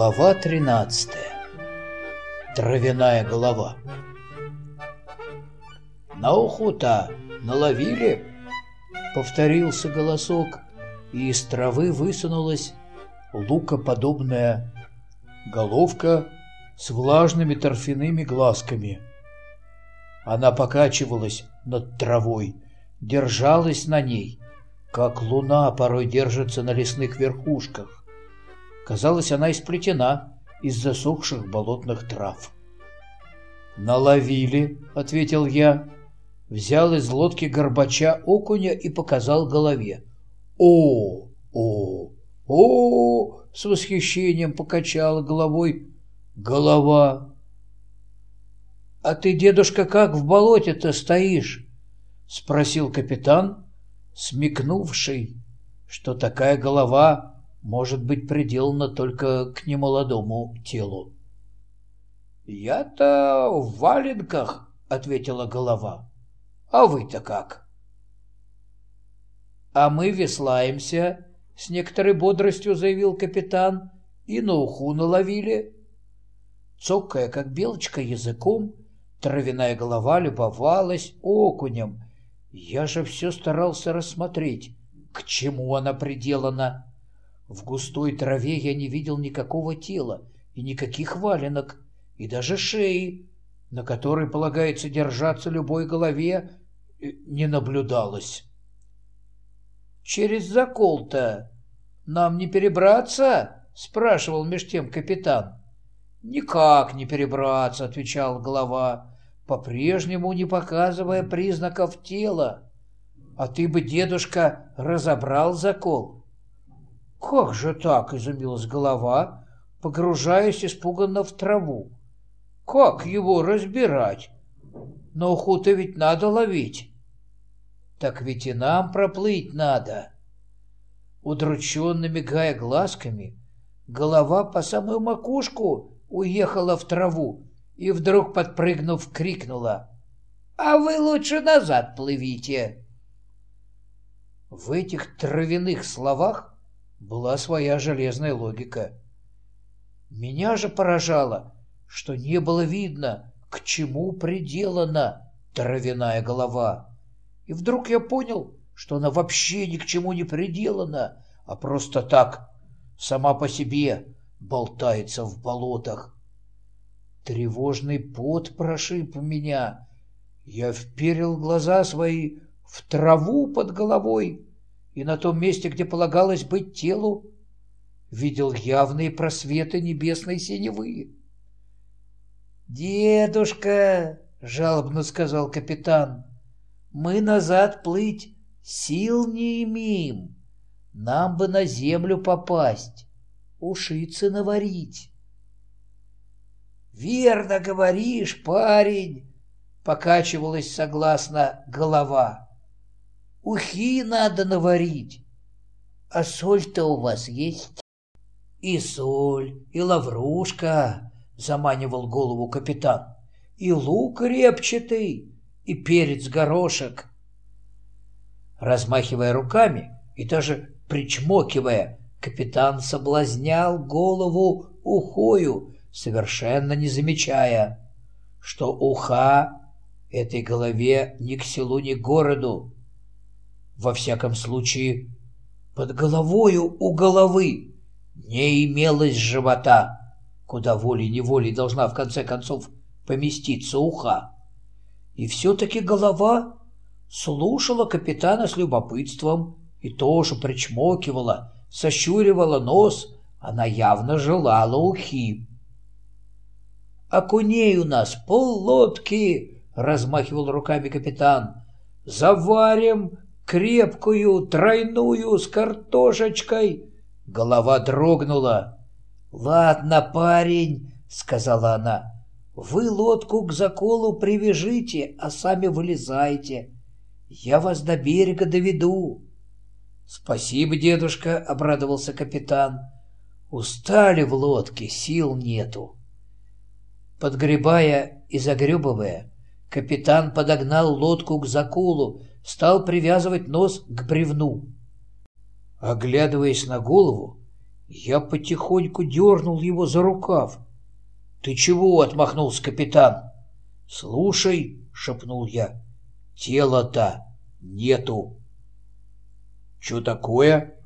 Глава 13. Травяная голова. На уху-то наловили? Повторился голосок, и из травы высунулась лукоподобная головка с влажными торфяными глазками. Она покачивалась над травой, держалась на ней, как луна порой держится на лесных верхушках. Казалось, она исплетена из засохших болотных трав. «Наловили», — ответил я, взял из лодки горбача окуня и показал голове. «О, о, о!» — с восхищением покачала головой голова. «А ты, дедушка, как в болоте-то стоишь?» — спросил капитан, смекнувший, что такая голова может быть приделана только к немолодому телу. «Я-то в валенках», — ответила голова. «А вы-то как?» «А мы веслаемся», — с некоторой бодростью заявил капитан, «и на уху наловили». Цокая, как белочка, языком, травяная голова любовалась окунем. Я же все старался рассмотреть, к чему она приделана. В густой траве я не видел никакого тела и никаких валенок, и даже шеи, на которой полагается держаться любой голове, э, не наблюдалось. «Через закол-то нам не перебраться?» — спрашивал меж тем капитан. «Никак не перебраться», — отвечал глава, по-прежнему не показывая признаков тела. «А ты бы, дедушка, разобрал закол?» «Как же так?» — изумилась голова, погружаясь испуганно в траву. «Как его разбирать? На уху-то ведь надо ловить». «Так ведь и нам проплыть надо». Удрученно мигая глазками, голова по самую макушку уехала в траву и вдруг, подпрыгнув, крикнула «А вы лучше назад плывите!» В этих травяных словах была своя железная логика. Меня же поражало, что не было видно, к чему приделана травяная голова. И вдруг я понял, что она вообще ни к чему не приделана, а просто так, сама по себе, болтается в болотах. Тревожный пот прошиб меня. Я вперил глаза свои в траву под головой и на том месте, где полагалось быть телу, видел явные просветы небесной синевы. «Дедушка!» — жалобно сказал капитан. «Мы назад плыть сил не имеем. Нам бы на землю попасть, ушицы наварить». «Верно говоришь, парень!» — покачивалась согласно голова. Ухи надо наварить. А соль-то у вас есть? И соль, и лаврушка, заманивал голову капитан. И лук репчатый, и перец горошек. Размахивая руками и даже причмокивая, капитан соблазнял голову ухою, совершенно не замечая, что уха этой голове ни к селу, ни к городу, во всяком случае, под головою у головы не имелось живота, куда волей-неволей должна в конце концов поместиться уха. И все-таки голова слушала капитана с любопытством и тоже причмокивала, сощуривала нос, она явно желала ухи. «Окуней у нас поллодки!» — размахивал руками капитан. «Заварим крепкую, тройную, с картошечкой. Голова дрогнула. «Ладно, парень», — сказала она, — «вы лодку к заколу привяжите, а сами вылезайте. Я вас до берега доведу». «Спасибо, дедушка», — обрадовался капитан. «Устали в лодке, сил нету». Подгребая и загребывая, капитан подогнал лодку к закулу, стал привязывать нос к бревну. Оглядываясь на голову, Я потихоньку дернул его за рукав. «Ты чего?» — отмахнулся капитан. «Слушай», — шепнул я, — «тела-то нету». «Че такое?»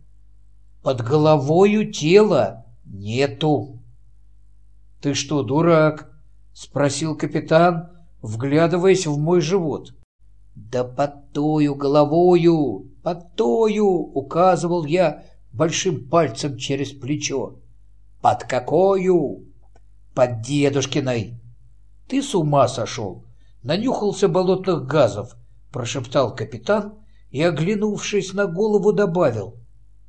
«Под головою тела нету». «Ты что, дурак?» — спросил капитан, вглядываясь в мой живот. «Да под тою головою, под тою!» — указывал я большим пальцем через плечо. «Под какою?» «Под дедушкиной!» «Ты с ума сошел! Нанюхался болотных газов!» — прошептал капитан и, оглянувшись на голову, добавил.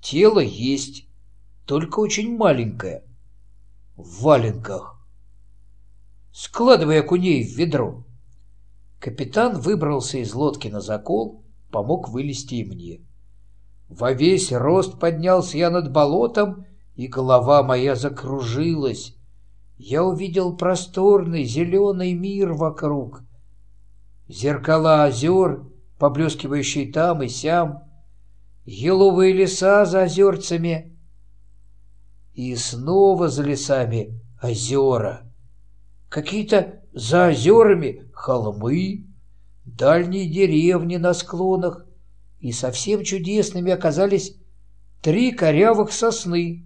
«Тело есть, только очень маленькое. В валенках. Складывай окуней в ведро». Капитан выбрался из лодки на закол, помог вылезти и мне. Во весь рост поднялся я над болотом, и голова моя закружилась. Я увидел просторный зеленый мир вокруг. Зеркала озер, поблескивающие там и сям, еловые леса за озерцами, и снова за лесами озера. Какие-то за озерами холмы, дальние деревни на склонах, и совсем чудесными оказались три корявых сосны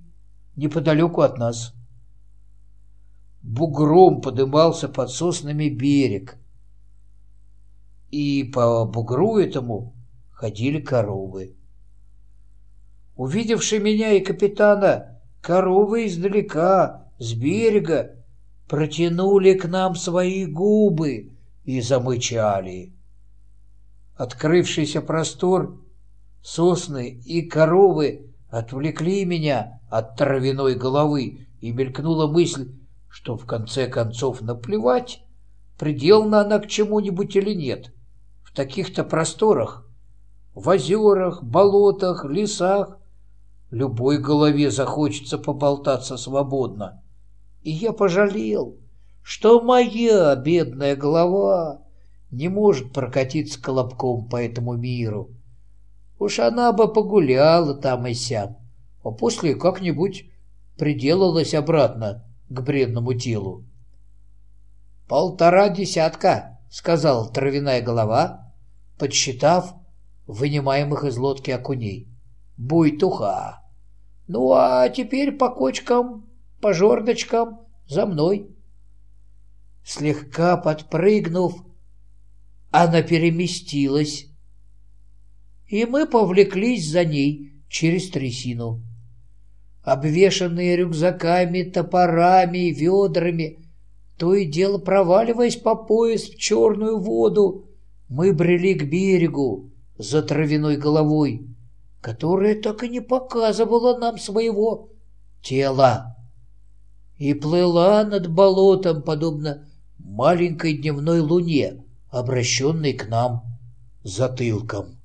неподалеку от нас. Бугром подымался под соснами берег, и по бугру этому ходили коровы. Увидевши меня и капитана, коровы издалека, с берега, протянули к нам свои губы и замычали. Открывшийся простор, сосны и коровы отвлекли меня от травяной головы, и мелькнула мысль, что в конце концов наплевать, приделана она к чему-нибудь или нет. В таких-то просторах, в озерах, болотах, лесах, любой голове захочется поболтаться свободно. И я пожалел, что моя бедная голова не может прокатиться колобком по этому миру. Уж она бы погуляла там и сям, а после как-нибудь приделалась обратно к бредному телу. «Полтора десятка», — сказал травяная голова, подсчитав вынимаемых из лодки окуней. «Буйтуха! Ну, а теперь по кочкам, по жердочкам, за мной». Слегка подпрыгнув, она переместилась, и мы повлеклись за ней через трясину. Обвешанные рюкзаками, топорами и ведрами, то и дело проваливаясь по пояс в черную воду, мы брели к берегу за травяной головой, которая так и не показывала нам своего тела и плыла над болотом, подобно маленькой дневной луне, обращенной к нам затылком.